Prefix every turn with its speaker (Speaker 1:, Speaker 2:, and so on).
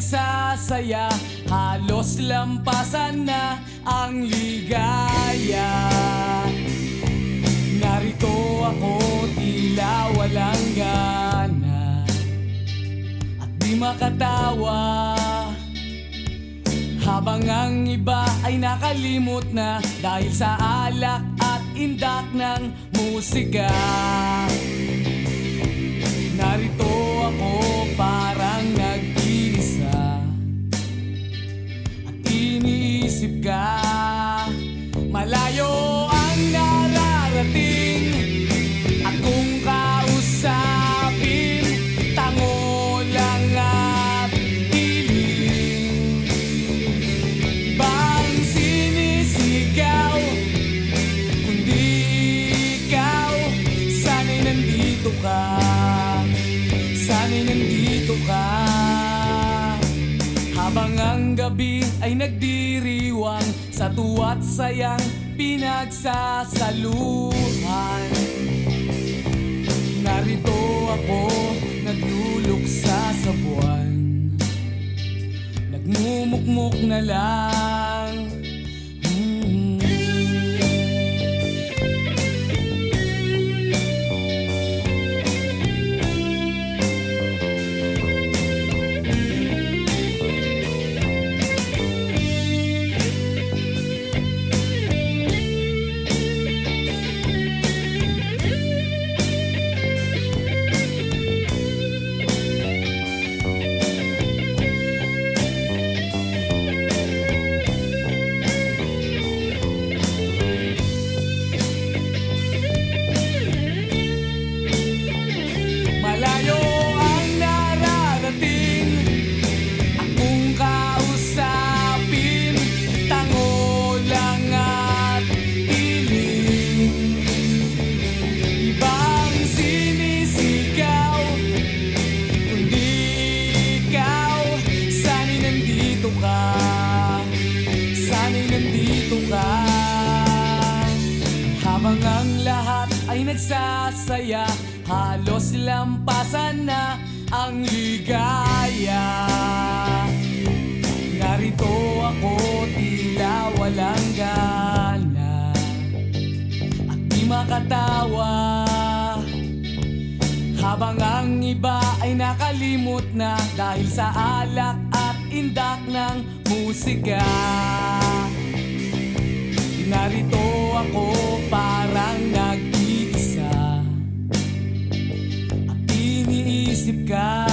Speaker 1: nagsasaya Halos lampasan na ang ligaya. Narito ako tila walang gana. At di makatawa. Habang ang iba ay nakalimot na Dahil sa alak at indak ng musika. Narito nandito ka. Sana'y nandito ka. Habang ang gabi ay nagdiriwang Sa tuwa't sayang pinagsasaluhan. Narito ako nagluluksa sa buwan Nagmumukmuk na lang nagsasaya. Halos lampasan na ang ligaya. Narito ako tila walang gana. At di makatawa. Habang ang iba ay nakalimot na Dahil sa alak at indak ng musika. Narito ako God.